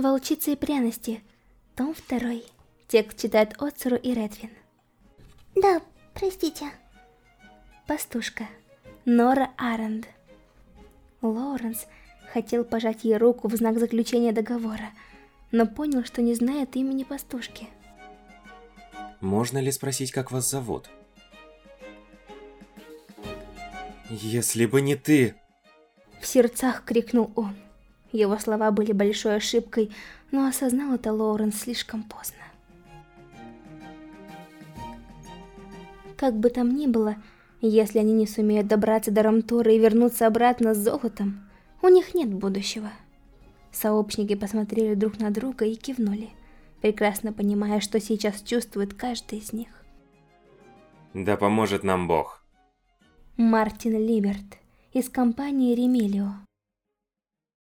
Волчица и пряности. Том 2. Текст читает Оцеру и Редвин. Да, простите. Пастушка. Нора Аренд. Лоуренс хотел пожать ей руку в знак заключения договора, но понял, что не знает имени пастушки. Можно ли спросить, как вас зовут? Если бы не ты... В сердцах крикнул он. Его слова были большой ошибкой, но осознал это Лоуренс слишком поздно. Как бы там ни было, если они не сумеют добраться до Рамтора и вернуться обратно с золотом, у них нет будущего. Сообщники посмотрели друг на друга и кивнули, прекрасно понимая, что сейчас чувствует каждый из них. Да поможет нам Бог. Мартин Либерт из компании Ремелио.